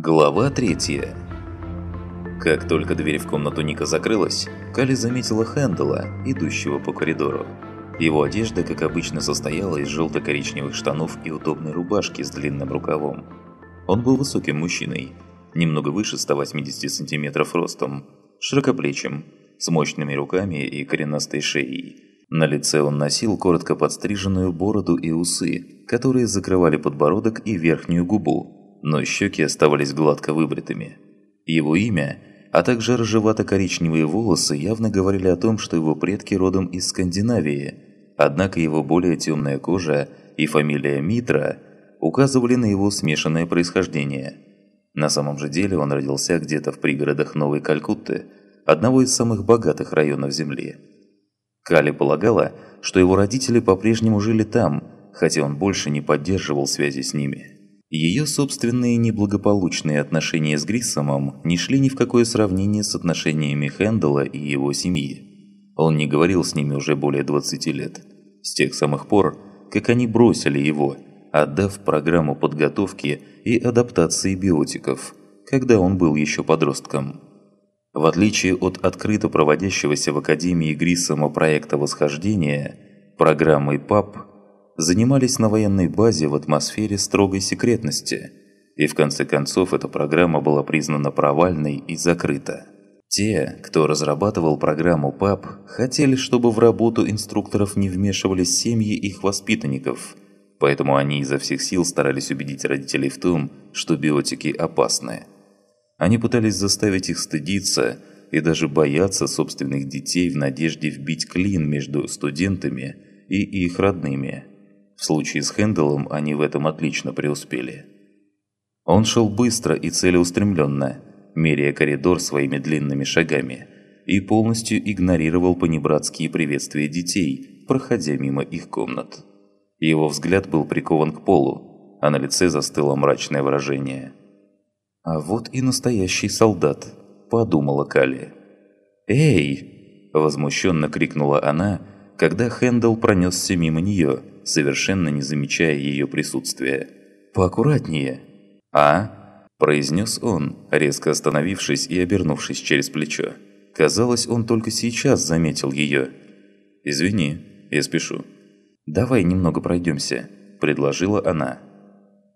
Глава третья. Как только дверь в комнату Ника закрылась, Кали заметила Хэндала, идущего по коридору. Его одежда, как обычно, состояла из желто-коричневых штанов и удобной рубашки с длинным рукавом. Он был высоким мужчиной, немного выше 180 сантиметров ростом, широкоплечим, с мощными руками и коренастой шеей. На лице он носил коротко подстриженную бороду и усы, которые закрывали подбородок и верхнюю губу, но щеки оставались гладко выбритыми. Его имя, а также рыжевато-коричневые волосы явно говорили о том, что его предки родом из Скандинавии, однако его более темная кожа и фамилия Митра указывали на его смешанное происхождение. На самом же деле он родился где-то в пригородах Новой Калькутты, одного из самых богатых районов Земли. Кали полагала, что его родители по-прежнему жили там, хотя он больше не поддерживал связи с ними. Ее собственные неблагополучные отношения с Гриссомом не шли ни в какое сравнение с отношениями Хэндала и его семьи. Он не говорил с ними уже более 20 лет. С тех самых пор, как они бросили его, отдав программу подготовки и адаптации биотиков, когда он был еще подростком. В отличие от открыто проводящегося в Академии Гриссома проекта восхождения, программой ПАП – занимались на военной базе в атмосфере строгой секретности, и в конце концов эта программа была признана провальной и закрыта. Те, кто разрабатывал программу ПАП, хотели, чтобы в работу инструкторов не вмешивались семьи их воспитанников, поэтому они изо всех сил старались убедить родителей в том, что биотики опасны. Они пытались заставить их стыдиться и даже бояться собственных детей в надежде вбить клин между студентами и их родными – в случае с Хенделом они в этом отлично преуспели. Он шел быстро и целеустремленно, меряя коридор своими длинными шагами, и полностью игнорировал понебратские приветствия детей, проходя мимо их комнат. Его взгляд был прикован к полу, а на лице застыло мрачное выражение. «А вот и настоящий солдат», – подумала Кали. «Эй!» – возмущенно крикнула она, когда Хэндл пронесся мимо нее – совершенно не замечая ее присутствия. «Поаккуратнее!» «А?» – произнес он, резко остановившись и обернувшись через плечо. Казалось, он только сейчас заметил ее. «Извини, я спешу». «Давай немного пройдемся», – предложила она.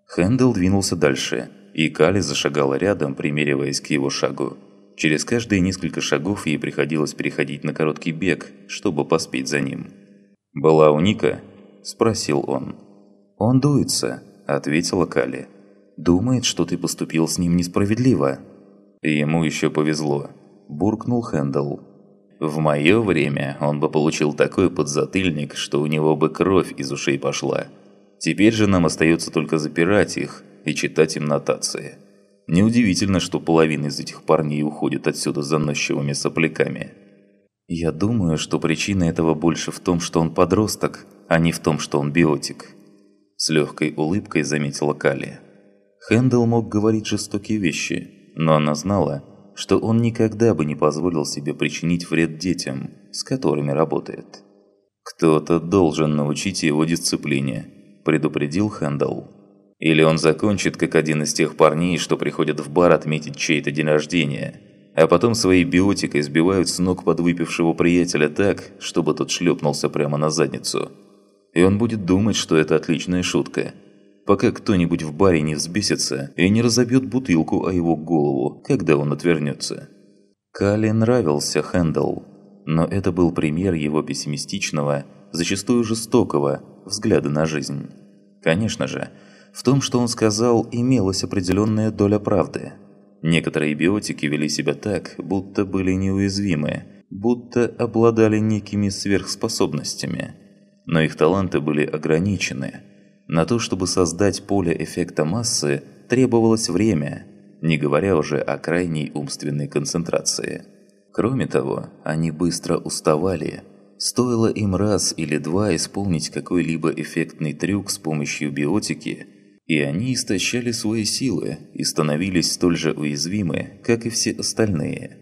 Хэндл двинулся дальше, и Кали зашагала рядом, примериваясь к его шагу. Через каждые несколько шагов ей приходилось переходить на короткий бег, чтобы поспеть за ним. Была у Ника – спросил он. «Он дуется», – ответила Кали. «Думает, что ты поступил с ним несправедливо». «Ему еще повезло», – буркнул Хэндл. «В мое время он бы получил такой подзатыльник, что у него бы кровь из ушей пошла. Теперь же нам остается только запирать их и читать им нотации. Неудивительно, что половина из этих парней уходит отсюда заносчивыми сопляками». «Я думаю, что причина этого больше в том, что он подросток, а не в том, что он биотик. С легкой улыбкой заметила Кали. Хэндл мог говорить жестокие вещи, но она знала, что он никогда бы не позволил себе причинить вред детям, с которыми работает. «Кто-то должен научить его дисциплине», – предупредил Хэндл. «Или он закончит, как один из тех парней, что приходят в бар отметить чей-то день рождения, а потом своей биотикой сбивают с ног подвыпившего приятеля так, чтобы тот шлепнулся прямо на задницу и он будет думать, что это отличная шутка. Пока кто-нибудь в баре не взбесится и не разобьет бутылку о его голову, когда он отвернется. Кали нравился Хэндл, но это был пример его пессимистичного, зачастую жестокого, взгляда на жизнь. Конечно же, в том, что он сказал, имелась определенная доля правды. Некоторые биотики вели себя так, будто были неуязвимы, будто обладали некими сверхспособностями – но их таланты были ограничены. На то, чтобы создать поле эффекта массы, требовалось время, не говоря уже о крайней умственной концентрации. Кроме того, они быстро уставали. Стоило им раз или два исполнить какой-либо эффектный трюк с помощью биотики, и они истощали свои силы и становились столь же уязвимы, как и все остальные.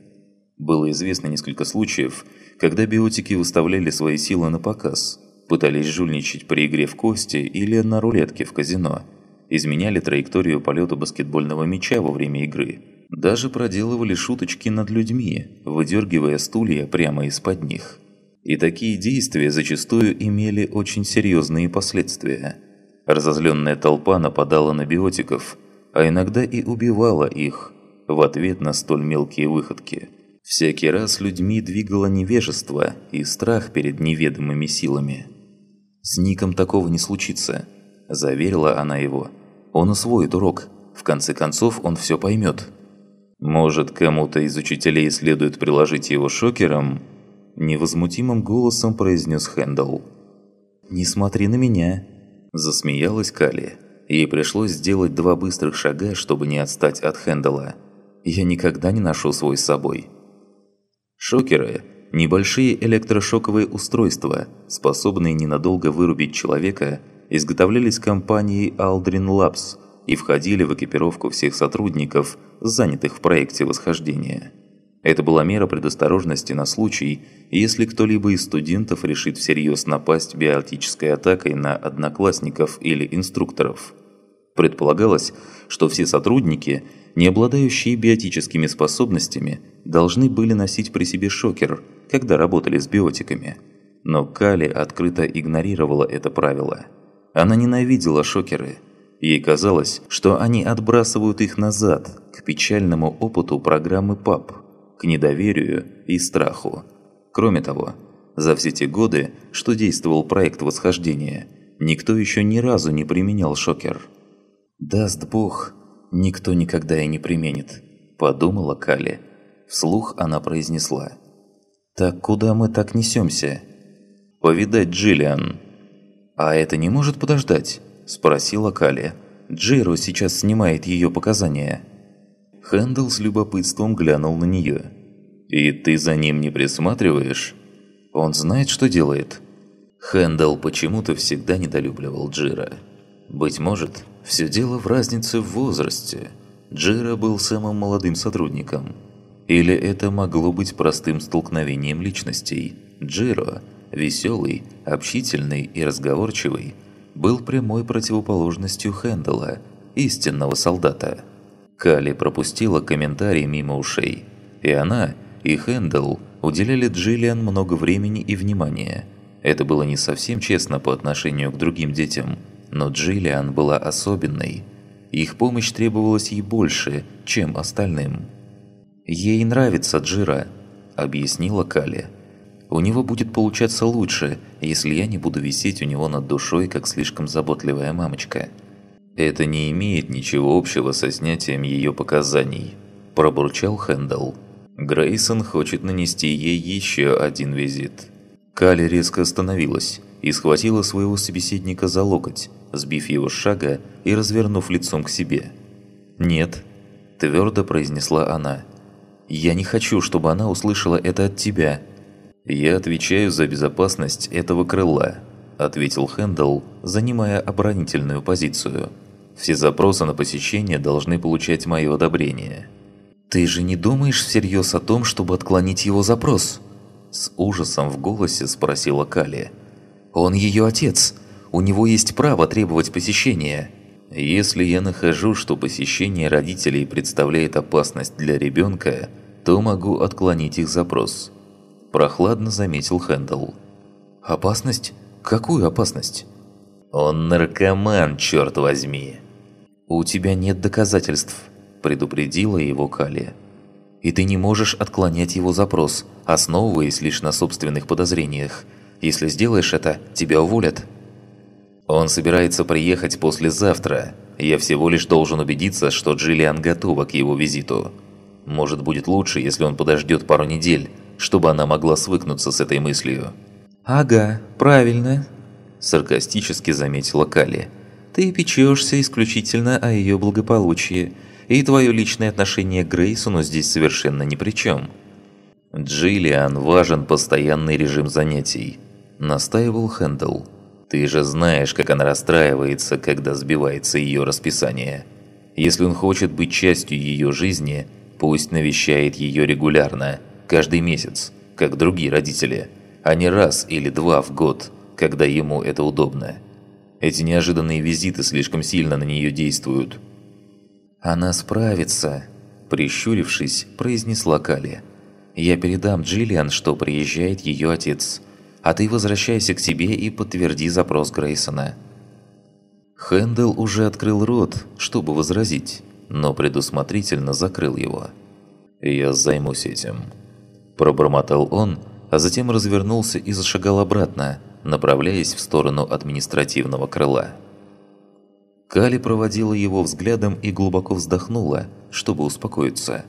Было известно несколько случаев, когда биотики выставляли свои силы на показ – пытались жульничать при игре в кости или на рулетке в казино, изменяли траекторию полета баскетбольного мяча во время игры, даже проделывали шуточки над людьми, выдергивая стулья прямо из-под них. И такие действия зачастую имели очень серьезные последствия. Разозленная толпа нападала на биотиков, а иногда и убивала их в ответ на столь мелкие выходки. Всякий раз людьми двигало невежество и страх перед неведомыми силами. «С Ником такого не случится», – заверила она его. «Он усвоит урок. В конце концов, он все поймет». «Может, кому-то из учителей следует приложить его шокером?» Невозмутимым голосом произнес Хэндалл. «Не смотри на меня!» Засмеялась Кали. Ей пришлось сделать два быстрых шага, чтобы не отстать от Хэндалла. «Я никогда не ношу свой с собой». Шокеры – небольшие электрошоковые устройства, способные ненадолго вырубить человека, изготовлялись компанией Aldrin Labs и входили в экипировку всех сотрудников, занятых в проекте восхождения. Это была мера предосторожности на случай, если кто-либо из студентов решит всерьез напасть биотической атакой на одноклассников или инструкторов. Предполагалось, что все сотрудники, не обладающие биотическими способностями, должны были носить при себе шокер, когда работали с биотиками. Но Кали открыто игнорировала это правило. Она ненавидела шокеры. Ей казалось, что они отбрасывают их назад, к печальному опыту программы ПАП – к недоверию и страху. Кроме того, за все те годы, что действовал проект восхождения, никто еще ни разу не применял шокер. «Даст Бог, никто никогда и не применит», – подумала Кали. Вслух она произнесла. «Так куда мы так несемся?» «Повидать Джиллиан». «А это не может подождать?» – спросила Кали. «Джейро сейчас снимает ее показания». Хэндл с любопытством глянул на нее. «И ты за ним не присматриваешь? Он знает, что делает?» Хэндл почему-то всегда недолюбливал Джира. Быть может, все дело в разнице в возрасте. Джира был самым молодым сотрудником. Или это могло быть простым столкновением личностей. Джиро, веселый, общительный и разговорчивый, был прямой противоположностью Хэндала, истинного солдата. Кали пропустила комментарий мимо ушей. И она, и Хэндл уделяли Джиллиан много времени и внимания. Это было не совсем честно по отношению к другим детям, но Джиллиан была особенной. Их помощь требовалась ей больше, чем остальным. «Ей нравится Джира», – объяснила Кали. «У него будет получаться лучше, если я не буду висеть у него над душой, как слишком заботливая мамочка». «Это не имеет ничего общего со снятием ее показаний», – пробурчал Хэндалл. Грейсон хочет нанести ей еще один визит. Кали резко остановилась и схватила своего собеседника за локоть, сбив его с шага и развернув лицом к себе. «Нет», – твердо произнесла она. «Я не хочу, чтобы она услышала это от тебя». «Я отвечаю за безопасность этого крыла», – ответил Хэндалл, занимая оборонительную позицию. Все запросы на посещение должны получать мое одобрение. «Ты же не думаешь всерьез о том, чтобы отклонить его запрос?» С ужасом в голосе спросила Кали. «Он ее отец. У него есть право требовать посещения». «Если я нахожу, что посещение родителей представляет опасность для ребенка, то могу отклонить их запрос», – прохладно заметил Хэндл. «Опасность? Какую опасность?» «Он наркоман, черт возьми!» «У тебя нет доказательств», – предупредила его Калия. «И ты не можешь отклонять его запрос, основываясь лишь на собственных подозрениях. Если сделаешь это, тебя уволят». «Он собирается приехать послезавтра. Я всего лишь должен убедиться, что Джиллиан готова к его визиту. Может, будет лучше, если он подождет пару недель, чтобы она могла свыкнуться с этой мыслью». «Ага, правильно», – саркастически заметила Калия. Ты печешься исключительно о ее благополучии, и твое личное отношение к Грейсону здесь совершенно ни при чем. Джиллиан важен постоянный режим занятий, настаивал Хэндл. Ты же знаешь, как она расстраивается, когда сбивается ее расписание. Если он хочет быть частью ее жизни, пусть навещает ее регулярно, каждый месяц, как другие родители, а не раз или два в год, когда ему это удобно. Эти неожиданные визиты слишком сильно на нее действуют. «Она справится», – прищурившись, произнесла Кали. «Я передам Джиллиан, что приезжает ее отец, а ты возвращайся к себе и подтверди запрос Грейсона». Хэндл уже открыл рот, чтобы возразить, но предусмотрительно закрыл его. «Я займусь этим», – пробормотал он, а затем развернулся и зашагал обратно, направляясь в сторону административного крыла. Кали проводила его взглядом и глубоко вздохнула, чтобы успокоиться.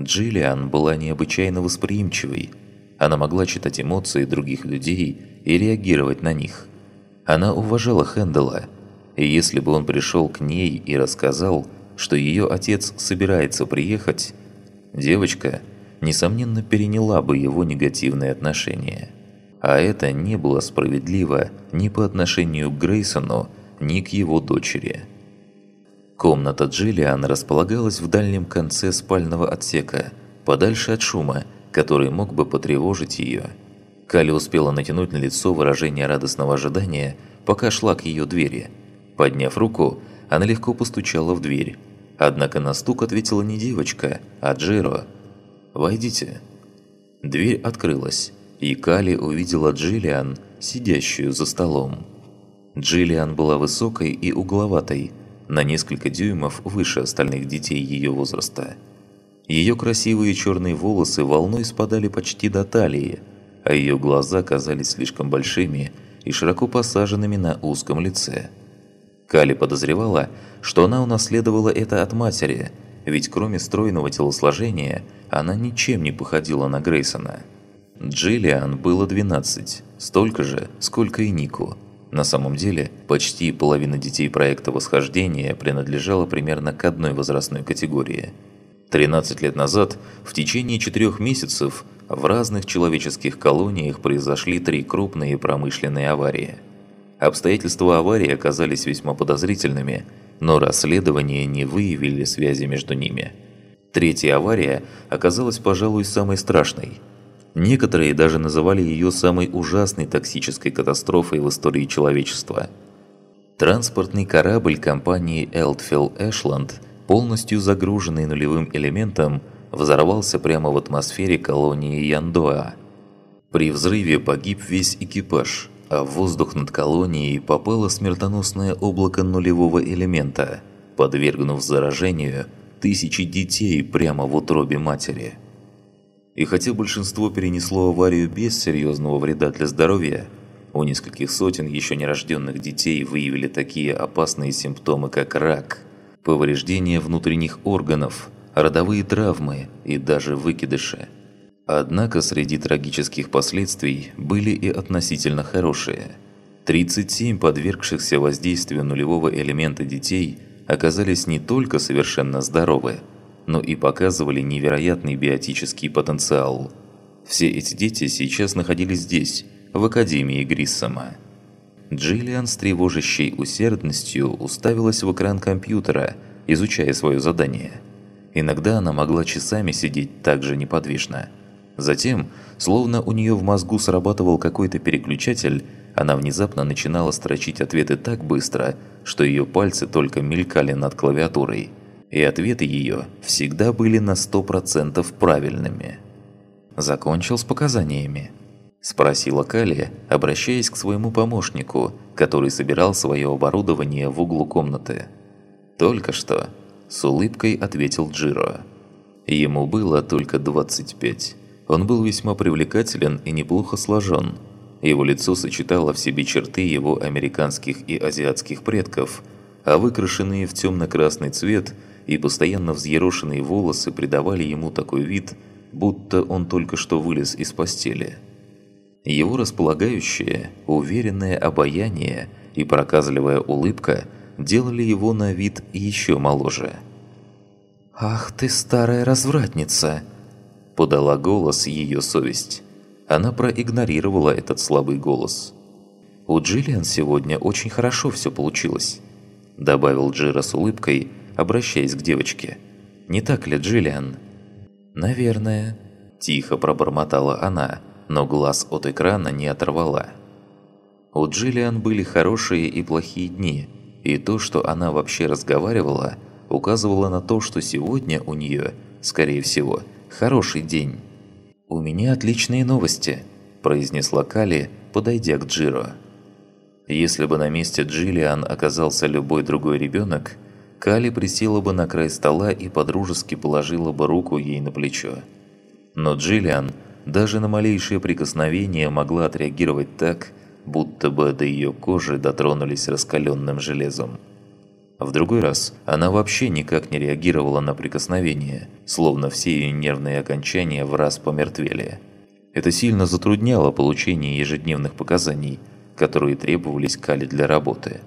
Джиллиан была необычайно восприимчивой. Она могла читать эмоции других людей и реагировать на них. Она уважала Хэндала, и если бы он пришел к ней и рассказал, что ее отец собирается приехать, девочка, несомненно, переняла бы его негативные отношения. А это не было справедливо ни по отношению к Грейсону, ни к его дочери. Комната Джиллиан располагалась в дальнем конце спального отсека, подальше от шума, который мог бы потревожить ее. Кали успела натянуть на лицо выражение радостного ожидания, пока шла к ее двери. Подняв руку, она легко постучала в дверь. Однако на стук ответила не девочка, а Джеро. «Войдите». Дверь открылась, и Кали увидела Джиллиан, сидящую за столом. Джиллиан была высокой и угловатой, на несколько дюймов выше остальных детей ее возраста. Ее красивые черные волосы волной спадали почти до талии, а ее глаза казались слишком большими и широко посаженными на узком лице. Кали подозревала, что она унаследовала это от матери, ведь кроме стройного телосложения, она ничем не походила на Грейсона. Джиллиан было 12, столько же, сколько и Нику – на самом деле, почти половина детей проекта восхождения принадлежала примерно к одной возрастной категории. 13 лет назад, в течение четырех месяцев, в разных человеческих колониях произошли три крупные промышленные аварии. Обстоятельства аварии оказались весьма подозрительными, но расследования не выявили связи между ними. Третья авария оказалась, пожалуй, самой страшной – Некоторые даже называли ее самой ужасной токсической катастрофой в истории человечества. Транспортный корабль компании Элтфилл Эшланд, полностью загруженный нулевым элементом, взорвался прямо в атмосфере колонии Яндоа. При взрыве погиб весь экипаж, а в воздух над колонией попало смертоносное облако нулевого элемента, подвергнув заражению тысячи детей прямо в утробе матери. И хотя большинство перенесло аварию без серьезного вреда для здоровья, у нескольких сотен еще нерожденных детей выявили такие опасные симптомы, как рак, повреждение внутренних органов, родовые травмы и даже выкидыши. Однако среди трагических последствий были и относительно хорошие. 37 подвергшихся воздействию нулевого элемента детей оказались не только совершенно здоровы, но и показывали невероятный биотический потенциал. Все эти дети сейчас находились здесь, в Академии Гриссома. Джиллиан с тревожащей усердностью уставилась в экран компьютера, изучая свое задание. Иногда она могла часами сидеть так же неподвижно. Затем, словно у нее в мозгу срабатывал какой-то переключатель, она внезапно начинала строчить ответы так быстро, что ее пальцы только мелькали над клавиатурой – и ответы ее всегда были на сто процентов правильными. «Закончил с показаниями?» – спросила Калия, обращаясь к своему помощнику, который собирал свое оборудование в углу комнаты. «Только что», – с улыбкой ответил Джиро. Ему было только 25. Он был весьма привлекателен и неплохо сложен. Его лицо сочетало в себе черты его американских и азиатских предков, а выкрашенные в темно-красный цвет – и постоянно взъерошенные волосы придавали ему такой вид, будто он только что вылез из постели. Его располагающее, уверенное обаяние и проказливая улыбка делали его на вид еще моложе. «Ах ты старая развратница!» – подала голос ее совесть. Она проигнорировала этот слабый голос. «У Джиллиан сегодня очень хорошо все получилось», – добавил Джира с улыбкой – обращаясь к девочке. «Не так ли, Джиллиан?» – тихо пробормотала она, но глаз от экрана не оторвала. У Джиллиан были хорошие и плохие дни, и то, что она вообще разговаривала, указывало на то, что сегодня у нее, скорее всего, хороший день. «У меня отличные новости», – произнесла Кали, подойдя к Джиро. Если бы на месте Джиллиан оказался любой другой ребенок, Кали присела бы на край стола и подружески положила бы руку ей на плечо. Но Джиллиан даже на малейшее прикосновение могла отреагировать так, будто бы до ее кожи дотронулись раскаленным железом. В другой раз она вообще никак не реагировала на прикосновение, словно все ее нервные окончания в раз помертвели. Это сильно затрудняло получение ежедневных показаний, которые требовались Кали для работы.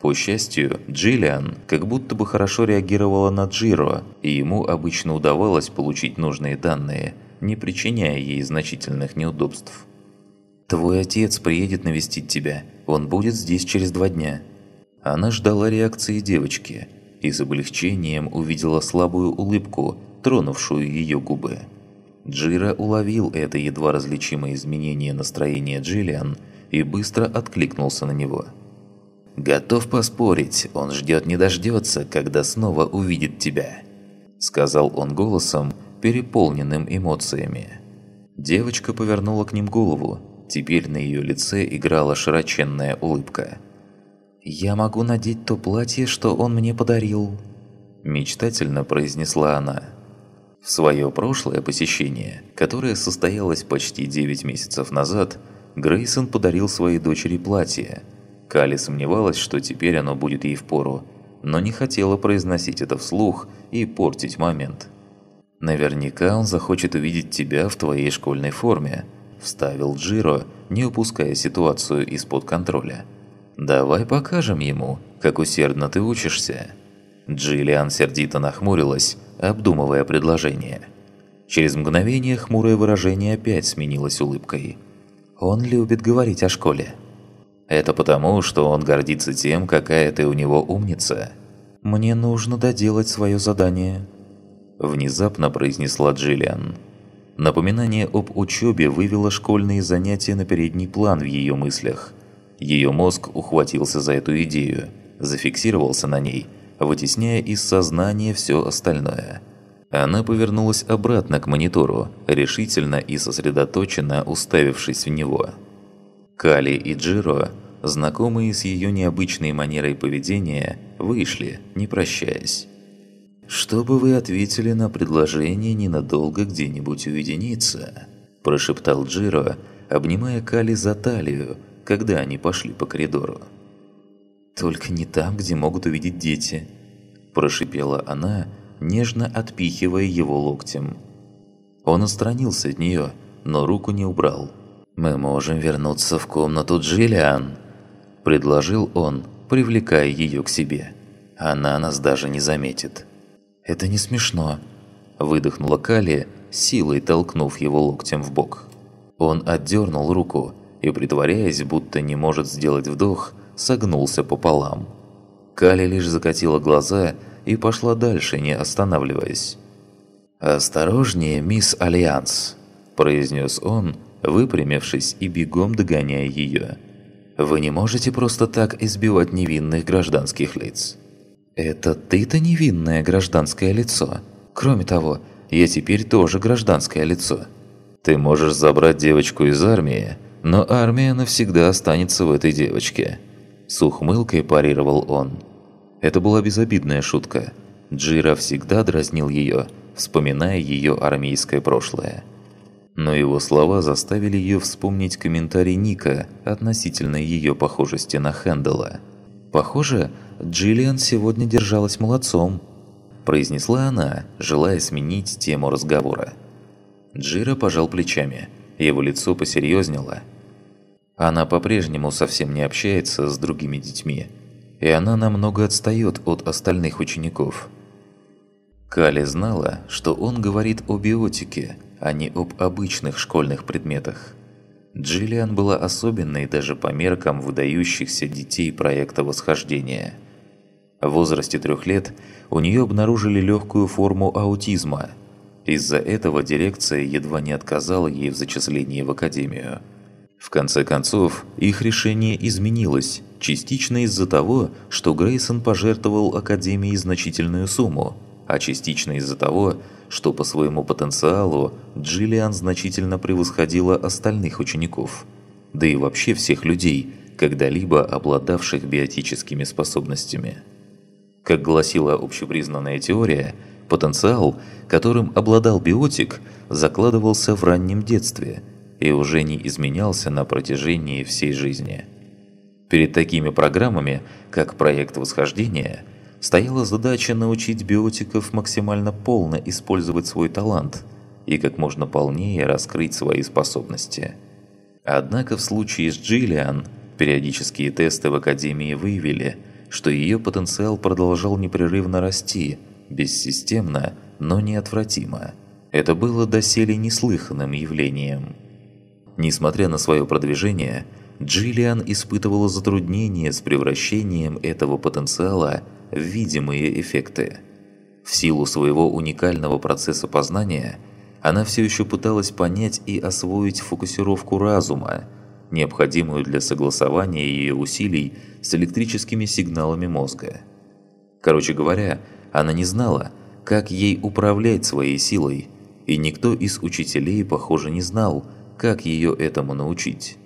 По счастью, Джиллиан как будто бы хорошо реагировала на Джиро, и ему обычно удавалось получить нужные данные, не причиняя ей значительных неудобств. «Твой отец приедет навестить тебя. Он будет здесь через два дня». Она ждала реакции девочки и с облегчением увидела слабую улыбку, тронувшую ее губы. Джира уловил это едва различимое изменение настроения Джиллиан и быстро откликнулся на него. «Готов поспорить, он ждет не дождется, когда снова увидит тебя», сказал он голосом, переполненным эмоциями. Девочка повернула к ним голову, теперь на ее лице играла широченная улыбка. «Я могу надеть то платье, что он мне подарил», мечтательно произнесла она. В свое прошлое посещение, которое состоялось почти 9 месяцев назад, Грейсон подарил своей дочери платье. Кали сомневалась, что теперь оно будет ей впору, но не хотела произносить это вслух и портить момент. «Наверняка он захочет увидеть тебя в твоей школьной форме», – вставил Джиро, не упуская ситуацию из-под контроля. «Давай покажем ему, как усердно ты учишься». Джиллиан сердито нахмурилась, обдумывая предложение. Через мгновение хмурое выражение опять сменилось улыбкой. «Он любит говорить о школе». «Это потому, что он гордится тем, какая ты у него умница». «Мне нужно доделать свое задание», – внезапно произнесла Джиллиан. Напоминание об учебе вывело школьные занятия на передний план в ее мыслях. Ее мозг ухватился за эту идею, зафиксировался на ней – вытесняя из сознания все остальное. Она повернулась обратно к монитору, решительно и сосредоточенно уставившись в него. Кали и Джиро, знакомые с ее необычной манерой поведения, вышли, не прощаясь. «Чтобы вы ответили на предложение ненадолго где-нибудь уединиться», – прошептал Джиро, обнимая Кали за талию, когда они пошли по коридору. «Только не там, где могут увидеть дети», – прошипела она, нежно отпихивая его локтем. Он отстранился от нее, но руку не убрал. «Мы можем вернуться в комнату Джиллиан», – предложил он, привлекая ее к себе. «Она нас даже не заметит». «Это не смешно», – выдохнула Кали, силой толкнув его локтем в бок. Он отдернул руку и, притворяясь, будто не может сделать вдох, согнулся пополам. Кали лишь закатила глаза и пошла дальше, не останавливаясь. «Осторожнее, мисс Альянс», – произнес он, выпрямившись и бегом догоняя ее. «Вы не можете просто так избивать невинных гражданских лиц». «Это ты-то невинное гражданское лицо. Кроме того, я теперь тоже гражданское лицо». «Ты можешь забрать девочку из армии, но армия навсегда останется в этой девочке», с ухмылкой парировал он. Это была безобидная шутка. Джира всегда дразнил ее, вспоминая ее армейское прошлое. Но его слова заставили ее вспомнить комментарий Ника относительно ее похожести на Хэндала. «Похоже, Джиллиан сегодня держалась молодцом», – произнесла она, желая сменить тему разговора. Джира пожал плечами. Его лицо посерьезнело – она по-прежнему совсем не общается с другими детьми, и она намного отстает от остальных учеников. Кали знала, что он говорит о биотике, а не об обычных школьных предметах. Джиллиан была особенной даже по меркам выдающихся детей проекта восхождения. В возрасте трех лет у нее обнаружили легкую форму аутизма. Из-за этого дирекция едва не отказала ей в зачислении в академию – В конце концов, их решение изменилось, частично из-за того, что Грейсон пожертвовал Академии значительную сумму, а частично из-за того, что по своему потенциалу Джиллиан значительно превосходила остальных учеников, да и вообще всех людей, когда-либо обладавших биотическими способностями. Как гласила общепризнанная теория, потенциал, которым обладал биотик, закладывался в раннем детстве и уже не изменялся на протяжении всей жизни. Перед такими программами, как проект восхождения – стояла задача научить биотиков максимально полно использовать свой талант и как можно полнее раскрыть свои способности. Однако в случае с Джиллиан периодические тесты в Академии выявили, что ее потенциал продолжал непрерывно расти, бессистемно, но неотвратимо. Это было доселе неслыханным явлением. Несмотря на свое продвижение, Джиллиан испытывала затруднения с превращением этого потенциала в видимые эффекты. В силу своего уникального процесса познания, она все еще пыталась понять и освоить фокусировку разума, необходимую для согласования ее усилий с электрическими сигналами мозга. Короче говоря, она не знала, как ей управлять своей силой, и никто из учителей, похоже, не знал, как ее этому научить.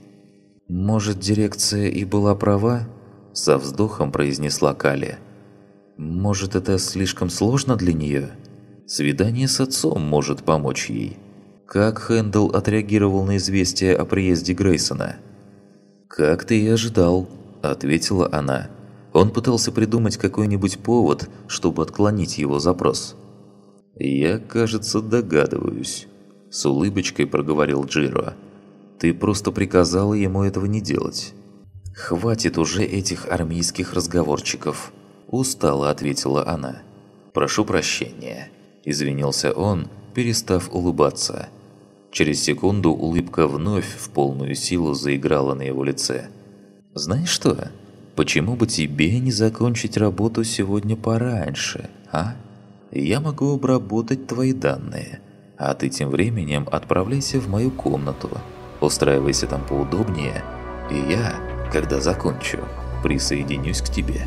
«Может, дирекция и была права?» – со вздохом произнесла Кали. Может, это слишком сложно для нее? Свидание с отцом может помочь ей. Как Хэндл отреагировал на известие о приезде Грейсона? «Как ты и ожидал», – ответила она. Он пытался придумать какой-нибудь повод, чтобы отклонить его запрос. «Я, кажется, догадываюсь», – с улыбочкой проговорил Джиро. «Ты просто приказала ему этого не делать». «Хватит уже этих армейских разговорчиков», Устало ответила она. «Прошу прощения», – извинился он, перестав улыбаться. Через секунду улыбка вновь в полную силу заиграла на его лице. «Знаешь что? Почему бы тебе не закончить работу сегодня пораньше, а? Я могу обработать твои данные, а ты тем временем отправляйся в мою комнату, устраивайся там поудобнее, и я, когда закончу, присоединюсь к тебе».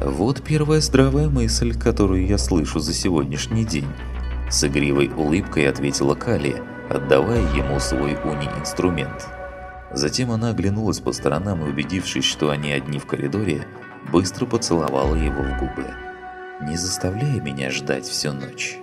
Вот первая здравая мысль, которую я слышу за сегодняшний день. С игривой улыбкой ответила Кали, отдавая ему свой уни-инструмент. Затем она оглянулась по сторонам и, убедившись, что они одни в коридоре, быстро поцеловала его в губы. «Не заставляй меня ждать всю ночь».